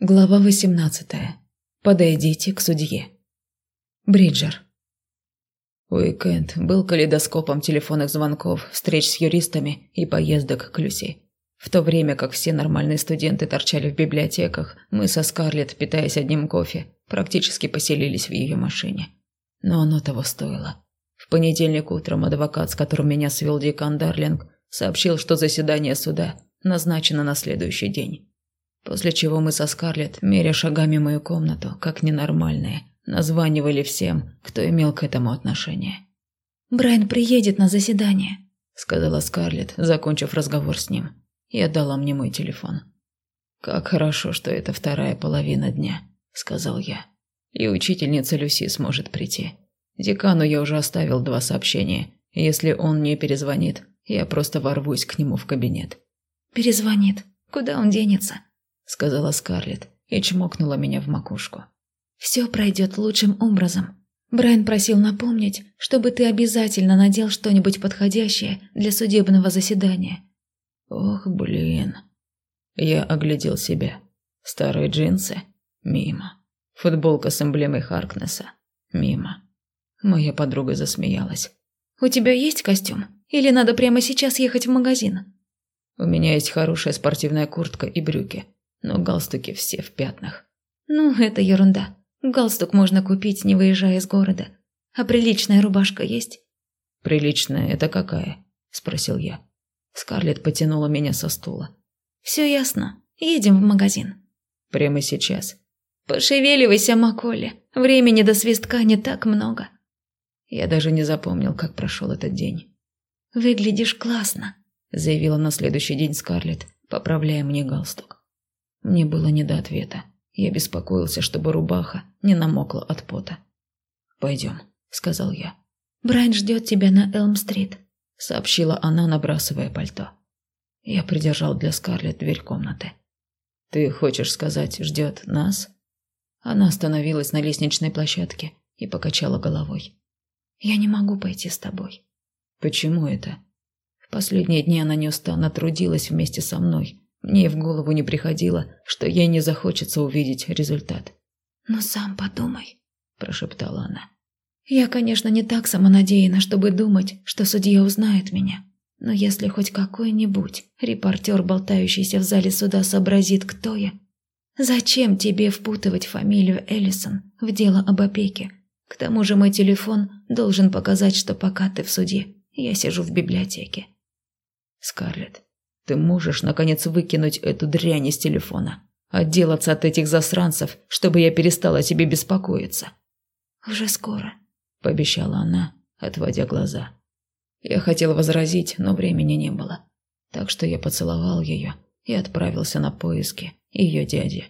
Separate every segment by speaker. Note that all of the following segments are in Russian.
Speaker 1: Глава 18. Подойдите к судье. Бриджер. Уикенд был калейдоскопом телефонных звонков, встреч с юристами и поездок к Люси. В то время как все нормальные студенты торчали в библиотеках, мы со Скарлетт, питаясь одним кофе, практически поселились в ее машине. Но оно того стоило. В понедельник утром адвокат, с которым меня свел декан Дарлинг, сообщил, что заседание суда назначено на следующий день. После чего мы со Скарлетт, меря шагами мою комнату, как ненормальные, названивали всем, кто имел к этому отношение.
Speaker 2: «Брайан приедет на заседание», –
Speaker 1: сказала Скарлетт, закончив разговор с ним, и отдала мне мой телефон. «Как хорошо, что это вторая половина дня», – сказал я. «И учительница Люси сможет прийти. Декану я уже оставил два сообщения. Если он не перезвонит, я просто ворвусь к нему в кабинет».
Speaker 2: «Перезвонит. Куда он денется?»
Speaker 1: – сказала Скарлетт и чмокнула меня в макушку.
Speaker 2: «Все пройдет лучшим образом. Брайан просил напомнить, чтобы ты обязательно надел что-нибудь подходящее для судебного заседания».
Speaker 1: «Ох, блин». Я оглядел себя. Старые джинсы? Мимо. Футболка с эмблемой Харкнесса? Мимо. Моя подруга засмеялась.
Speaker 2: «У тебя есть костюм? Или надо прямо сейчас ехать в магазин?»
Speaker 1: «У меня есть хорошая спортивная куртка и брюки но галстуки все в пятнах.
Speaker 2: Ну, это ерунда. Галстук можно купить, не выезжая из города. А приличная рубашка есть?
Speaker 1: Приличная это какая? Спросил я. Скарлетт потянула меня со стула.
Speaker 2: Все ясно. Едем в магазин.
Speaker 1: Прямо сейчас.
Speaker 2: Пошевеливайся, Маколи. Времени до свистка не так много.
Speaker 1: Я даже не запомнил, как прошел этот день.
Speaker 2: Выглядишь классно,
Speaker 1: заявила на следующий день Скарлетт, поправляя мне галстук. Мне было не до ответа. Я беспокоился, чтобы рубаха не намокла от пота. «Пойдем», — сказал я.
Speaker 2: «Брайан ждет тебя на Элм-стрит», —
Speaker 1: сообщила она, набрасывая пальто. Я придержал для Скарлетт дверь комнаты. «Ты хочешь сказать, ждет нас?» Она остановилась на лестничной площадке и покачала головой.
Speaker 2: «Я не могу пойти с тобой».
Speaker 1: «Почему это?» В последние дни она неустанно трудилась вместе со мной, мне в голову не приходило, что ей не захочется увидеть результат.
Speaker 2: «Но сам подумай», –
Speaker 1: прошептала она.
Speaker 2: «Я, конечно, не так самонадеянна, чтобы думать, что судья узнает меня. Но если хоть какой-нибудь репортер, болтающийся в зале суда, сообразит, кто я, зачем тебе впутывать фамилию Эллисон в дело об опеке? К тому же мой телефон должен показать, что пока ты в суде, я сижу в библиотеке».
Speaker 1: «Скарлетт, ты можешь, наконец, выкинуть эту дрянь из телефона? Отделаться от этих засранцев, чтобы я перестала о тебе беспокоиться?»
Speaker 2: «Уже скоро», –
Speaker 1: пообещала она, отводя глаза. Я хотел возразить, но времени не было. Так что я поцеловал ее и отправился на поиски ее дяди.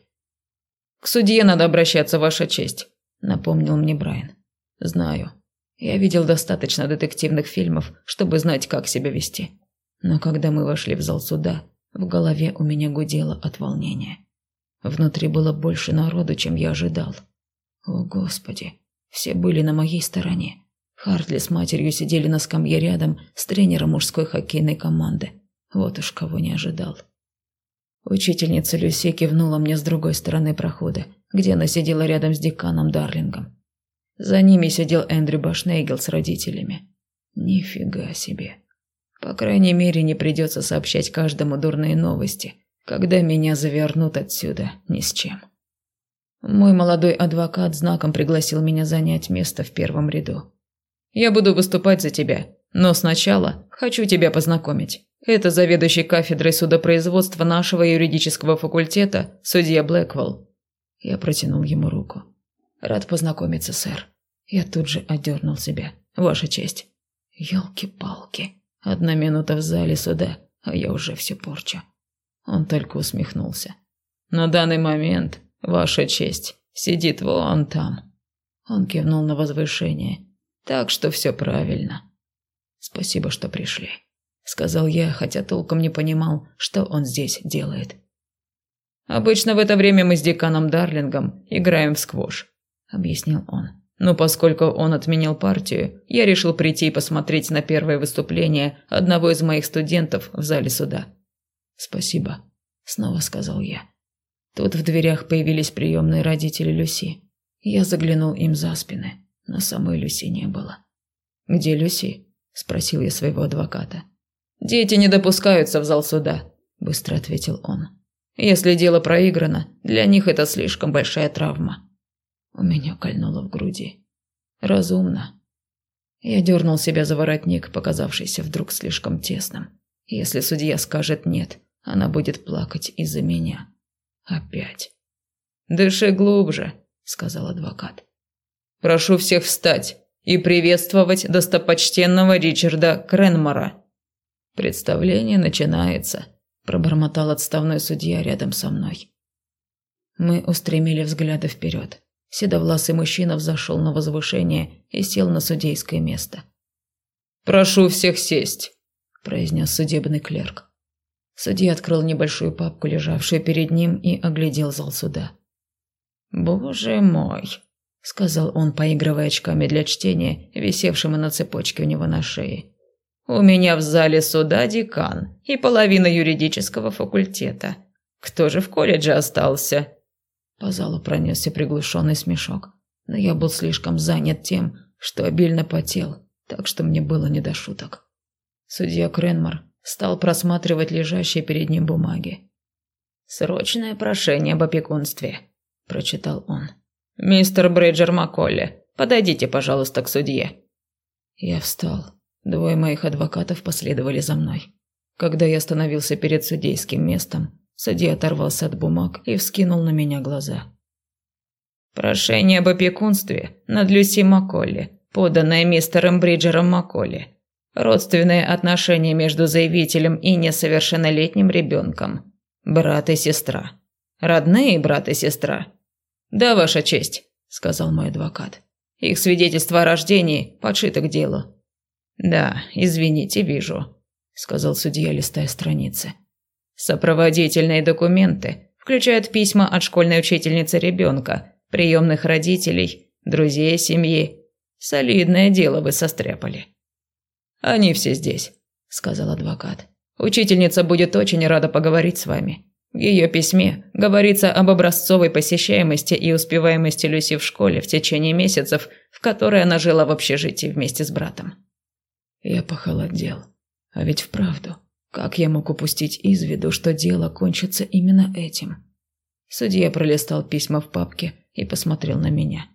Speaker 1: «К судье надо обращаться, Ваша честь», – напомнил мне Брайан. «Знаю. Я видел достаточно детективных фильмов, чтобы знать, как себя вести. Но когда мы вошли в зал суда, в голове у меня гудело от волнения. Внутри было больше народу, чем я ожидал. О, Господи, все были на моей стороне. Хартли с матерью сидели на скамье рядом с тренером мужской хоккейной команды. Вот уж кого не ожидал. Учительница Люси кивнула мне с другой стороны прохода, где она сидела рядом с деканом Дарлингом. За ними сидел Эндрю Башнейгел с родителями. Нифига себе. По крайней мере, не придется сообщать каждому дурные новости, когда меня завернут отсюда ни с чем. Мой молодой адвокат знаком пригласил меня занять место в первом ряду. «Я буду выступать за тебя, но сначала хочу тебя познакомить. Это заведующий кафедрой судопроизводства нашего юридического факультета, судья Блэквелл». Я протянул ему руку. «Рад познакомиться, сэр». Я тут же отдернул себя. «Ваша честь». «Елки-палки». Одна минута в зале суда, а я уже все порчу. Он только усмехнулся. На данный момент, ваша честь, сидит вон там. Он кивнул на возвышение. Так что все правильно. Спасибо, что пришли. Сказал я, хотя толком не понимал, что он здесь делает. Обычно в это время мы с деканом Дарлингом играем в сквош, объяснил он. Но поскольку он отменил партию, я решил прийти и посмотреть на первое выступление одного из моих студентов в зале суда. «Спасибо», — снова сказал я. Тут в дверях появились приемные родители Люси. Я заглянул им за спины, но самой Люси не было. «Где Люси?» – спросил я своего адвоката. «Дети не допускаются в зал суда», – быстро ответил он. «Если дело проиграно, для них это слишком большая травма». У меня кольнуло в груди. «Разумно». Я дернул себя за воротник, показавшийся вдруг слишком тесным. Если судья скажет «нет», она будет плакать из-за меня. Опять. «Дыши глубже», – сказал адвокат. «Прошу всех встать и приветствовать достопочтенного Ричарда Кренмора». «Представление начинается», – пробормотал отставной судья рядом со мной. Мы устремили взгляды вперед. Седовласый мужчина взошел на возвышение и сел на судейское место. «Прошу всех сесть», – произнес судебный клерк. Судья открыл небольшую папку, лежавшую перед ним, и оглядел зал суда. «Боже мой!» – сказал он, поигрывая очками для чтения, висевшими на цепочке у него на шее. «У меня в зале суда декан и половина юридического факультета. Кто же в колледже остался?» По залу пронесся приглушенный смешок, но я был слишком занят тем, что обильно потел, так что мне было не до шуток. Судья Кренмар стал просматривать лежащие перед ним бумаги. «Срочное прошение об опекунстве», – прочитал он. «Мистер Бриджер Макколли, подойдите, пожалуйста, к судье». Я встал. Двое моих адвокатов последовали за мной. Когда я остановился перед судейским местом, судья оторвался от бумаг и вскинул на меня глаза. «Прошение об опекунстве над Люси Макколли, поданное мистером Бриджером Макколли. Родственные отношения между заявителем и несовершеннолетним ребенком. Брат и сестра. Родные брат и сестра. Да, Ваша честь, сказал мой адвокат. Их свидетельство о рождении подшито к делу. Да, извините, вижу, сказал судья, листая страницы. Сопроводительные документы включают письма от школьной учительницы ребенка, приемных родителей, друзей семьи. Солидное дело вы состряпали. «Они все здесь», – сказал адвокат. «Учительница будет очень рада поговорить с вами. В ее письме говорится об образцовой посещаемости и успеваемости Люси в школе в течение месяцев, в которые она жила в общежитии вместе с братом». Я похолодел. А ведь вправду, как я мог упустить из виду, что дело кончится именно этим? Судья пролистал письма в папке и посмотрел на меня.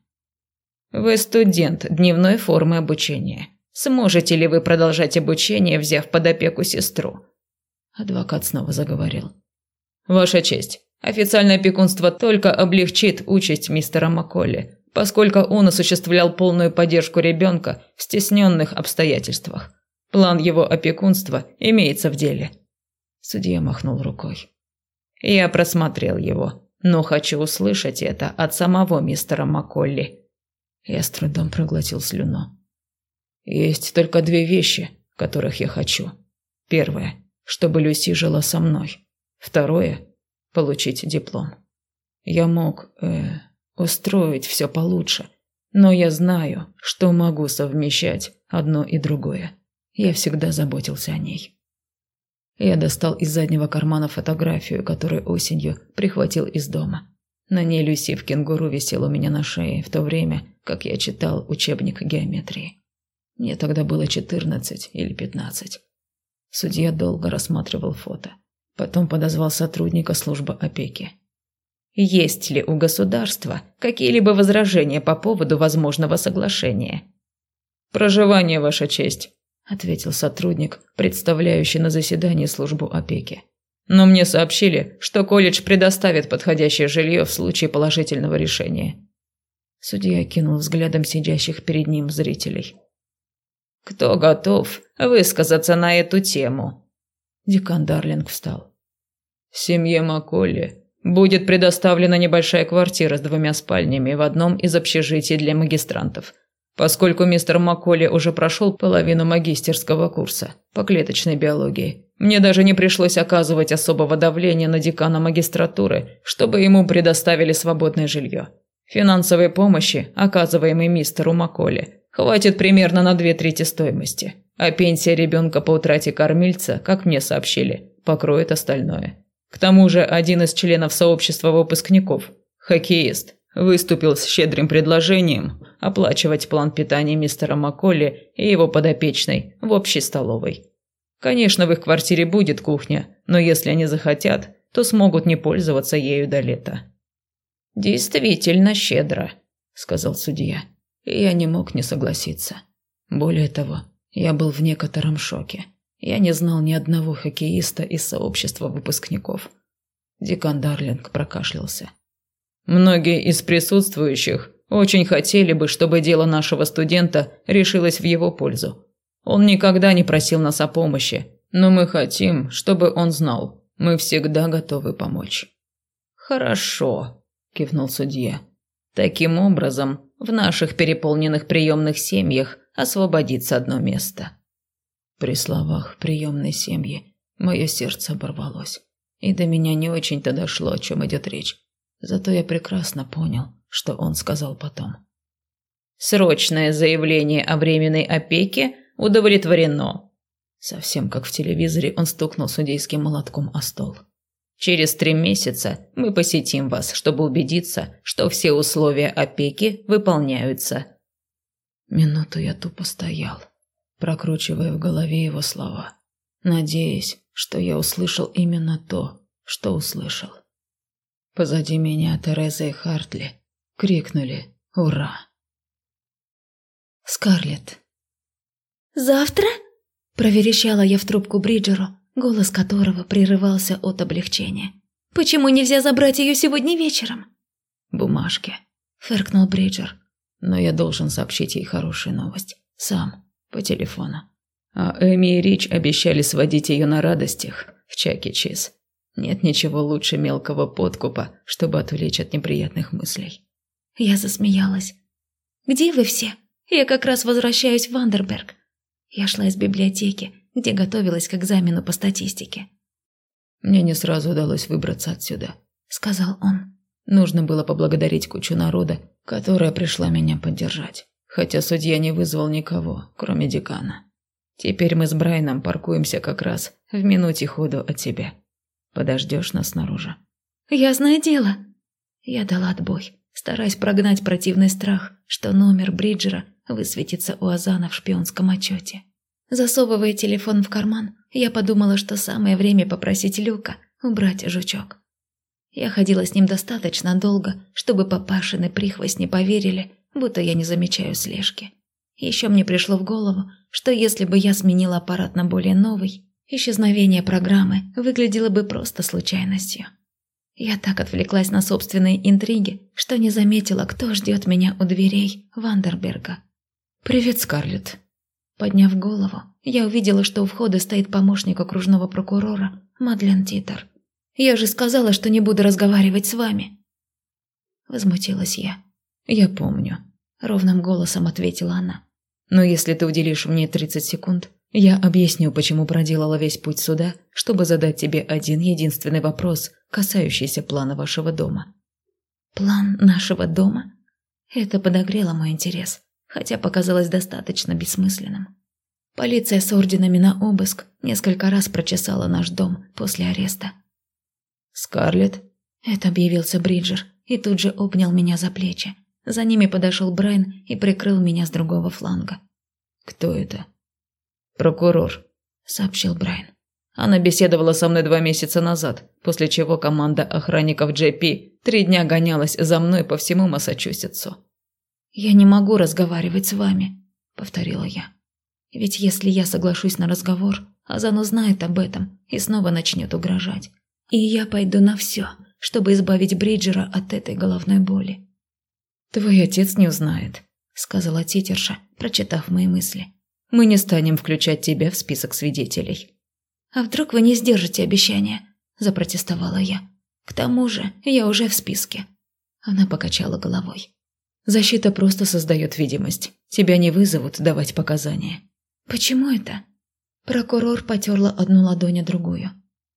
Speaker 1: «Вы студент дневной формы обучения. Сможете ли вы продолжать обучение, взяв под опеку сестру?» Адвокат снова заговорил. «Ваша честь, официальное опекунство только облегчит участь мистера Макколли, поскольку он осуществлял полную поддержку ребенка в стесненных обстоятельствах. План его опекунства имеется в деле». Судья махнул рукой. «Я просмотрел его, но хочу услышать это от самого мистера Макколли». Я с трудом проглотил слюну. Есть только две вещи, которых я хочу. Первое, чтобы Люси жила со мной. Второе, получить диплом. Я мог, э, устроить все получше, но я знаю, что могу совмещать одно и другое. Я всегда заботился о ней. Я достал из заднего кармана фотографию, которую осенью прихватил из дома. На ней Люси в кенгуру висела у меня на шее в то время, как я читал учебник геометрии. Мне тогда было четырнадцать или пятнадцать. Судья долго рассматривал фото. Потом подозвал сотрудника службы опеки. «Есть ли у государства какие-либо возражения по поводу возможного соглашения?» «Проживание, Ваша честь», – ответил сотрудник, представляющий на заседании службу опеки. «Но мне сообщили, что колледж предоставит подходящее жилье в случае положительного решения». Судья кинул взглядом сидящих перед ним зрителей. Кто готов высказаться на эту тему? Декан Дарлинг встал. Семье Макколли будет предоставлена небольшая квартира с двумя спальнями в одном из общежитий для магистрантов. Поскольку мистер Макколли уже прошел половину магистерского курса по клеточной биологии, мне даже не пришлось оказывать особого давления на декана магистратуры, чтобы ему предоставили свободное жилье. Финансовой помощи, оказываемой мистеру Макколли, Хватит примерно на две трети стоимости. А пенсия ребенка по утрате кормильца, как мне сообщили, покроет остальное. К тому же один из членов сообщества выпускников, хоккеист, выступил с щедрым предложением оплачивать план питания мистера Макколли и его подопечной в общей столовой. Конечно, в их квартире будет кухня, но если они захотят, то смогут не пользоваться ею до лета. «Действительно щедро», – сказал судья. И я не мог не согласиться. Более того, я был в некотором шоке. Я не знал ни одного хоккеиста из сообщества выпускников. Дикон Дарлинг прокашлялся. Многие из присутствующих очень хотели бы, чтобы дело нашего студента решилось в его пользу. Он никогда не просил нас о помощи, но мы хотим, чтобы он знал, мы всегда готовы помочь. Хорошо, кивнул судья. Таким образом, в наших переполненных приемных семьях освободится одно место. При словах приемной семьи мое сердце оборвалось, и до меня не очень-то дошло, о чем идет речь. Зато я прекрасно понял, что он сказал потом. Срочное заявление о временной опеке удовлетворено. Совсем как в телевизоре он стукнул судейским молотком о стол. Через три месяца мы посетим вас, чтобы убедиться, что все условия опеки выполняются. Минуту я тупо стоял, прокручивая в голове его слова, надеясь, что я услышал именно то, что услышал. Позади меня Тереза и Хартли крикнули «Ура!».
Speaker 2: Скарлетт. «Завтра?» – проверещала я в трубку Бриджеру, голос которого прерывался от облегчения. «Почему нельзя забрать ее сегодня вечером?»
Speaker 1: «Бумажки», – фыркнул Бриджер. «Но я должен сообщить ей хорошую новость. Сам, по телефону. А Эми и Рич обещали сводить ее на радостях в Чаки Чиз. Нет ничего лучше мелкого подкупа, чтобы отвлечь от неприятных мыслей».
Speaker 2: Я засмеялась. «Где вы все? Я как раз возвращаюсь в Вандерберг». Я шла из библиотеки, где готовилась к экзамену по статистике.
Speaker 1: «Мне не сразу удалось выбраться отсюда», — сказал он. «Нужно было поблагодарить кучу народа, которая пришла меня поддержать, хотя судья не вызвал никого, кроме декана. Теперь мы с Брайаном паркуемся как раз в минуте ходу от тебя. Подождешь нас снаружи?»
Speaker 2: «Ясное дело». Я дала отбой, стараясь прогнать противный страх, что номер Бриджера высветится у Азана в шпионском отчете. Засовывая телефон в карман, я подумала, что самое время попросить Люка убрать жучок. Я ходила с ним достаточно долго, чтобы папашины прихвостни поверили, будто я не замечаю слежки. Еще мне пришло в голову, что если бы я сменила аппарат на более новый, исчезновение программы выглядело бы просто случайностью. Я так отвлеклась на собственные интриги, что не заметила, кто ждет меня у дверей Вандерберга.
Speaker 1: «Привет, Скарлетт»,
Speaker 2: Подняв голову, я увидела, что у входа стоит помощник окружного прокурора Мадлен Титер. «Я же сказала, что не буду разговаривать с вами!» Возмутилась я.
Speaker 1: «Я помню», — ровным голосом ответила она. «Но если ты уделишь мне 30 секунд, я объясню, почему проделала весь путь сюда, чтобы задать тебе один единственный вопрос, касающийся плана вашего дома».
Speaker 2: «План нашего дома?» Это подогрело мой интерес хотя показалось достаточно бессмысленным. Полиция с орденами на обыск несколько раз прочесала наш дом после ареста.
Speaker 1: «Скарлетт?»
Speaker 2: Это объявился Бриджер и тут же обнял меня за плечи. За ними подошел Брайан и прикрыл меня с другого фланга.
Speaker 1: «Кто это?» «Прокурор», — сообщил Брайан.
Speaker 3: Она беседовала со мной два месяца назад, после чего команда охранников JP три дня гонялась за мной по всему Массачусетсу.
Speaker 2: «Я не могу разговаривать с вами», — повторила я. «Ведь если я соглашусь на разговор, Азан узнает об этом и снова начнет угрожать. И я пойду на все, чтобы избавить Бриджера от этой головной боли».
Speaker 1: «Твой отец не узнает», — сказала Титерша, прочитав мои мысли. «Мы не станем включать тебя в список свидетелей».
Speaker 2: «А вдруг вы не сдержите обещания?» – запротестовала я. «К тому же я уже в списке». Она покачала головой.
Speaker 1: Защита просто создает видимость. Тебя не вызовут давать показания.
Speaker 2: Почему это? Прокурор потерла одну ладонь о другую.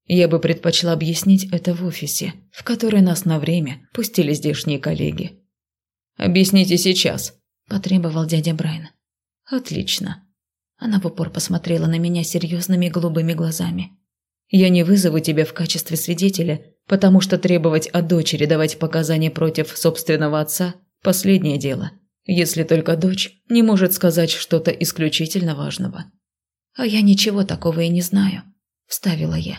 Speaker 1: Я бы предпочла объяснить это в офисе, в который нас на время пустили здешние коллеги.
Speaker 3: «Объясните сейчас», –
Speaker 2: потребовал дядя Брайан.
Speaker 1: «Отлично». Она в упор посмотрела на меня серьезными голубыми глазами.
Speaker 3: Я не вызову тебя в качестве свидетеля, потому что требовать от дочери давать показания против собственного отца – последнее дело, если только дочь не может сказать что-то исключительно важного.
Speaker 2: «А я ничего такого и не знаю», – вставила я.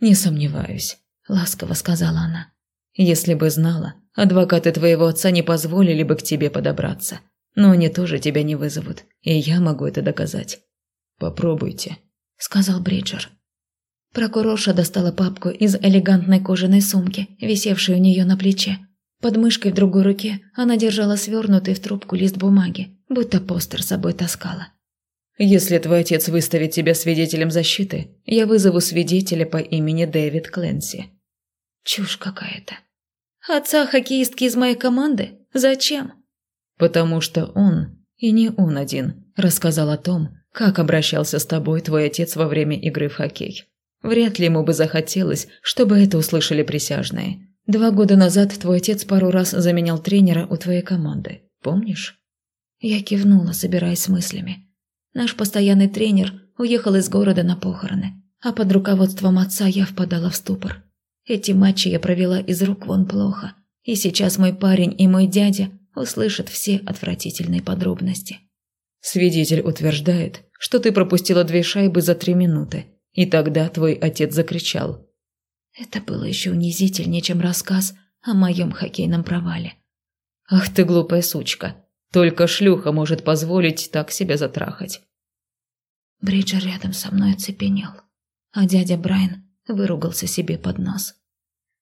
Speaker 3: «Не сомневаюсь», – ласково сказала она. «Если бы знала, адвокаты твоего отца не позволили бы к тебе подобраться. Но они тоже тебя не вызовут, и я могу это доказать. Попробуйте», – сказал Бриджер.
Speaker 2: Прокурорша достала папку из элегантной кожаной сумки, висевшей у нее на плече. Под мышкой в другой руке она держала свернутый в трубку лист бумаги, будто постер с собой таскала.
Speaker 3: «Если твой отец выставит тебя свидетелем защиты, я вызову свидетеля по имени Дэвид Кленси».
Speaker 2: «Чушь какая-то. Отца хоккеистки из моей команды? Зачем?»
Speaker 3: «Потому что он, и не он один, рассказал о том, как обращался с тобой твой отец во время игры в хоккей. Вряд ли ему бы захотелось, чтобы это услышали присяжные. Два года назад твой отец пару раз заменял тренера у твоей команды. Помнишь?
Speaker 2: Я кивнула, собираясь с мыслями. Наш постоянный тренер уехал из города на похороны, а под руководством отца я впадала в ступор. Эти матчи я провела из рук вон плохо, и сейчас мой парень и мой дядя услышат все отвратительные подробности.
Speaker 3: Свидетель утверждает, что ты пропустила две шайбы за три минуты, и тогда твой отец закричал.
Speaker 2: Это было еще унизительнее, чем рассказ о моем хоккейном провале.
Speaker 3: Ах ты глупая сучка. Только шлюха может позволить так себя затрахать.
Speaker 2: Бриджер рядом со мной оцепенел, а дядя Брайан выругался себе под нос.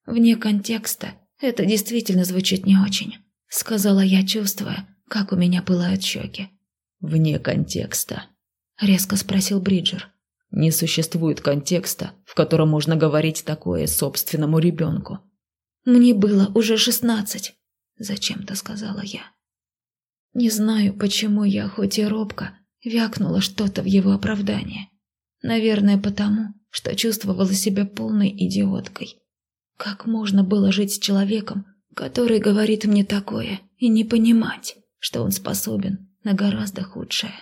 Speaker 2: Вне контекста это действительно звучит не очень, сказала я, чувствуя, как у меня пылают щеки.
Speaker 3: Вне контекста,
Speaker 2: резко спросил Бриджер.
Speaker 3: Не существует контекста, в котором можно говорить такое собственному ребенку.
Speaker 2: «Мне было уже шестнадцать», – зачем-то сказала я. Не знаю, почему я, хоть и робко, вякнула что-то в его оправдание. Наверное, потому, что чувствовала себя полной идиоткой. Как можно было жить с человеком, который говорит мне такое, и не понимать, что он способен на гораздо худшее?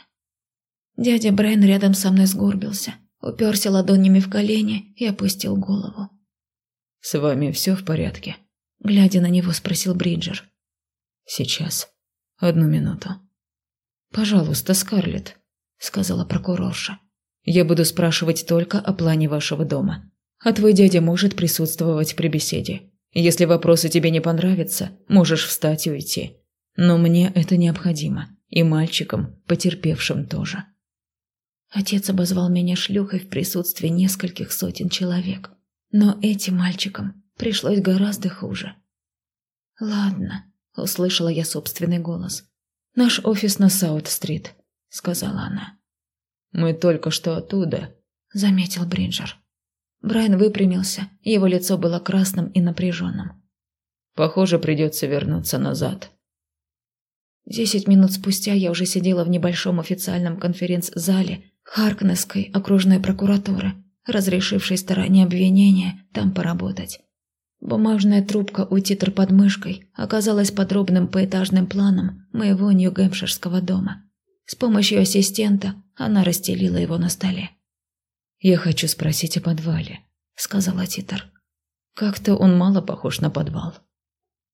Speaker 2: Дядя Брайан рядом со мной сгорбился, уперся ладонями в колени и опустил голову.
Speaker 3: «С вами все в порядке?»
Speaker 2: Глядя на него, спросил Бриджер.
Speaker 3: «Сейчас. Одну минуту». «Пожалуйста, Скарлетт», — сказала прокурорша. «Я буду спрашивать только о плане вашего дома. А твой дядя может присутствовать при беседе. Если вопросы тебе не понравятся, можешь встать и уйти. Но мне это необходимо. И мальчикам, потерпевшим тоже».
Speaker 2: Отец обозвал меня шлюхой в присутствии нескольких сотен человек. Но этим мальчикам пришлось гораздо хуже. «Ладно», — услышала я собственный голос.
Speaker 3: «Наш офис на Саут-стрит», — сказала она. «Мы только что оттуда», — заметил Бриджер.
Speaker 2: Брайан выпрямился, его лицо было красным и напряженным.
Speaker 3: «Похоже, придется вернуться назад».
Speaker 2: Десять минут спустя я уже сидела в небольшом официальном конференц-зале Харкнесской окружной прокуратуры, разрешившей стороне обвинения там поработать. Бумажная трубка у титр под мышкой оказалась подробным поэтажным планом моего Нью-Гэмпширского дома. С помощью ассистента она расстелила его на столе.
Speaker 3: «Я хочу спросить о подвале», — сказала титр. «Как-то он мало похож на подвал».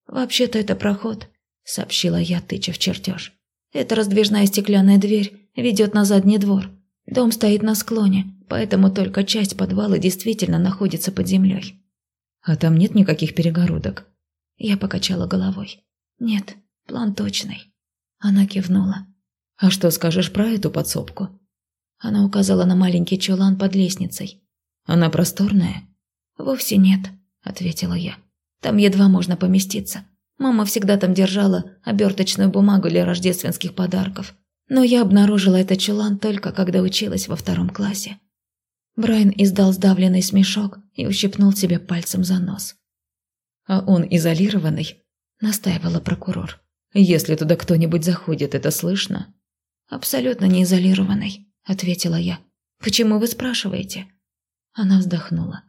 Speaker 2: «Вообще-то это проход», — сообщила я, тыча в чертеж. «Это раздвижная стеклянная дверь, ведет на задний двор. Дом стоит на склоне, поэтому только часть подвала действительно находится под землей.
Speaker 3: А там нет никаких перегородок?
Speaker 2: Я покачала головой. Нет, план точный. Она кивнула.
Speaker 3: А что скажешь про эту подсобку?
Speaker 2: Она указала на маленький чулан под лестницей.
Speaker 3: Она просторная?
Speaker 2: Вовсе нет, ответила я. Там едва можно поместиться. Мама всегда там держала оберточную бумагу для рождественских подарков. Но я обнаружила этот чулан только когда училась во втором классе. Брайан издал сдавленный смешок и ущипнул себе пальцем за нос.
Speaker 3: «А он изолированный?» – настаивала прокурор. «Если туда кто-нибудь заходит, это слышно?»
Speaker 2: «Абсолютно не изолированный», – ответила я. «Почему вы спрашиваете?»
Speaker 3: Она вздохнула.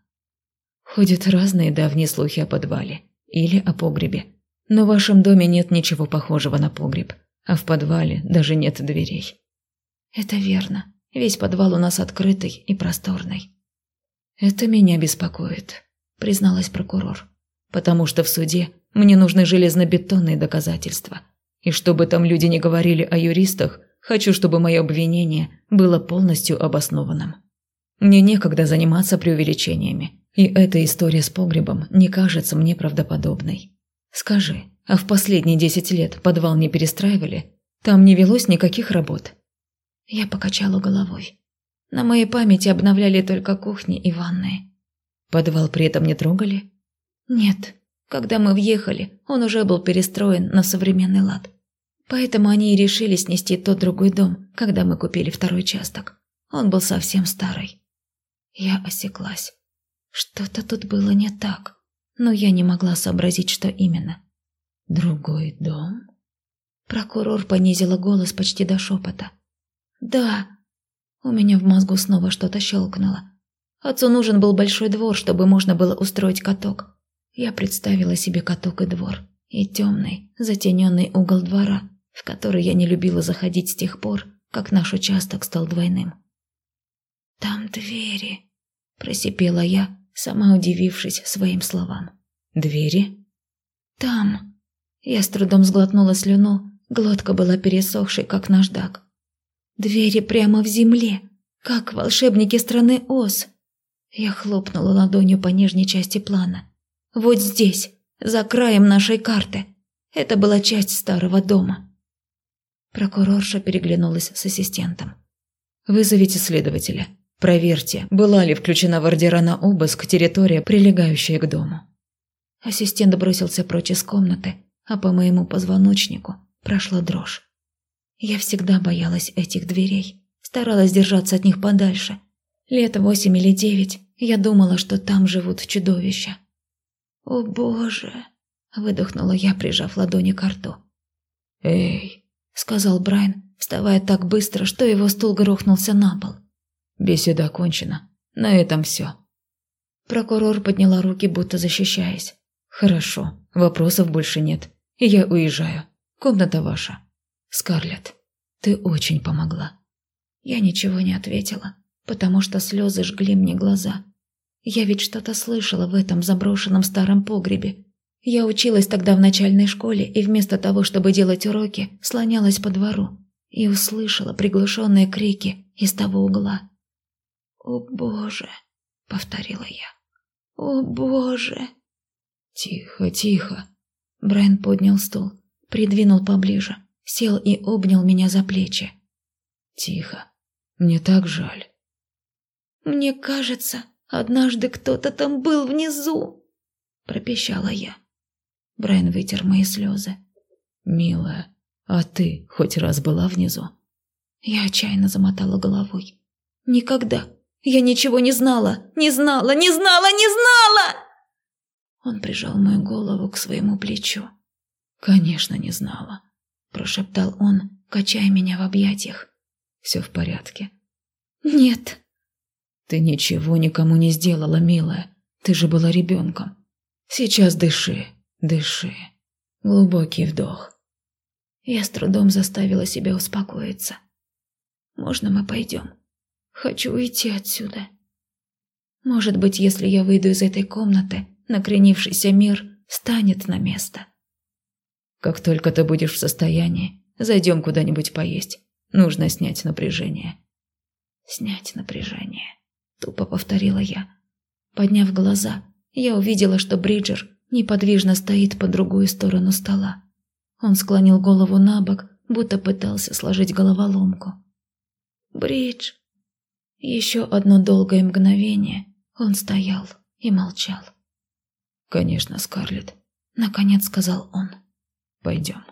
Speaker 3: «Ходят разные давние слухи о подвале или о погребе. Но в вашем доме нет ничего похожего на погреб а в подвале даже нет дверей.
Speaker 2: Это верно. Весь подвал у нас открытый и просторный.
Speaker 3: «Это меня беспокоит», – призналась прокурор. «Потому что в суде мне нужны железнобетонные доказательства. И чтобы там люди не говорили о юристах, хочу, чтобы мое обвинение было полностью обоснованным. Мне некогда заниматься преувеличениями, и эта история с погребом не кажется мне правдоподобной. Скажи, а в последние десять лет подвал не перестраивали? Там не велось никаких работ?»
Speaker 2: Я покачала головой. На моей памяти обновляли только кухни и ванные.
Speaker 3: Подвал при этом не трогали?
Speaker 2: Нет. Когда мы въехали, он уже был перестроен на современный лад. Поэтому они и решили снести тот другой дом, когда мы купили второй участок. Он был совсем старый. Я осеклась. Что-то тут было не так, но я не могла сообразить, что именно.
Speaker 3: «Другой дом?»
Speaker 2: Прокурор понизила голос почти до шепота. «Да, у меня в мозгу снова что-то щелкнуло. Отцу нужен был большой двор, чтобы можно было устроить каток. Я представила себе каток и двор, и темный, затененный угол двора, в который я не любила заходить с тех пор, как наш участок стал двойным. «Там двери», – просипела я, сама удивившись своим словам.
Speaker 3: «Двери?»
Speaker 2: «Там». Я с трудом сглотнула слюну, глотка была пересохшей, как наждак. Двери прямо в земле, как волшебники страны Оз. Я хлопнула ладонью по нижней части плана. Вот здесь, за краем нашей карты. Это была часть старого дома. Прокурорша переглянулась с ассистентом.
Speaker 3: «Вызовите следователя. Проверьте, была ли включена в ордера на обыск территория, прилегающая к дому».
Speaker 2: Ассистент бросился прочь из комнаты, а по моему позвоночнику прошла дрожь. Я всегда боялась этих дверей, старалась держаться от них подальше. Лет восемь или девять я думала, что там живут чудовища. «О боже!» – выдохнула я, прижав ладони к рту.
Speaker 3: «Эй!»
Speaker 2: – сказал Брайан, вставая так быстро, что его стул грохнулся на пол.
Speaker 3: «Беседа окончена. На этом все».
Speaker 2: Прокурор подняла руки, будто защищаясь.
Speaker 3: «Хорошо, вопросов больше нет, я уезжаю. Комната ваша». «Скарлетт, ты очень помогла».
Speaker 2: Я ничего не ответила, потому что слезы жгли мне глаза. Я ведь что-то слышала в этом заброшенном старом погребе. Я училась тогда в начальной школе и вместо того, чтобы делать уроки, слонялась по двору и услышала приглушенные крики из того угла. «О, Боже!» — повторила я. «О, Боже!»
Speaker 3: «Тихо, тихо!»
Speaker 2: Брайан поднял стул, придвинул поближе сел и обнял меня за плечи.
Speaker 3: «Тихо. Мне так жаль».
Speaker 2: «Мне кажется, однажды кто-то там был внизу», – пропищала я. Брайан вытер мои слезы.
Speaker 3: «Милая, а ты хоть раз была внизу?»
Speaker 2: Я отчаянно замотала головой. «Никогда. Я ничего не знала, не знала, не знала, не знала!» Он прижал мою голову к своему плечу.
Speaker 3: «Конечно, не знала. – прошептал он, качая меня в объятиях. «Все в порядке».
Speaker 2: «Нет».
Speaker 3: «Ты ничего никому не сделала, милая. Ты же была ребенком. Сейчас дыши, дыши. Глубокий вдох».
Speaker 2: Я с трудом заставила себя успокоиться. «Можно мы пойдем? Хочу уйти отсюда». Может быть, если я выйду из этой комнаты, накренившийся мир станет на место.
Speaker 3: Как только ты будешь в состоянии, зайдем куда-нибудь поесть. Нужно снять напряжение».
Speaker 2: «Снять напряжение», – тупо повторила я. Подняв глаза, я увидела, что Бриджер неподвижно стоит по другую сторону стола. Он склонил голову на бок, будто пытался сложить головоломку. «Бридж!» Еще одно долгое мгновение он стоял и молчал.
Speaker 3: «Конечно, Скарлетт», —
Speaker 2: наконец сказал он.
Speaker 3: Пойдем.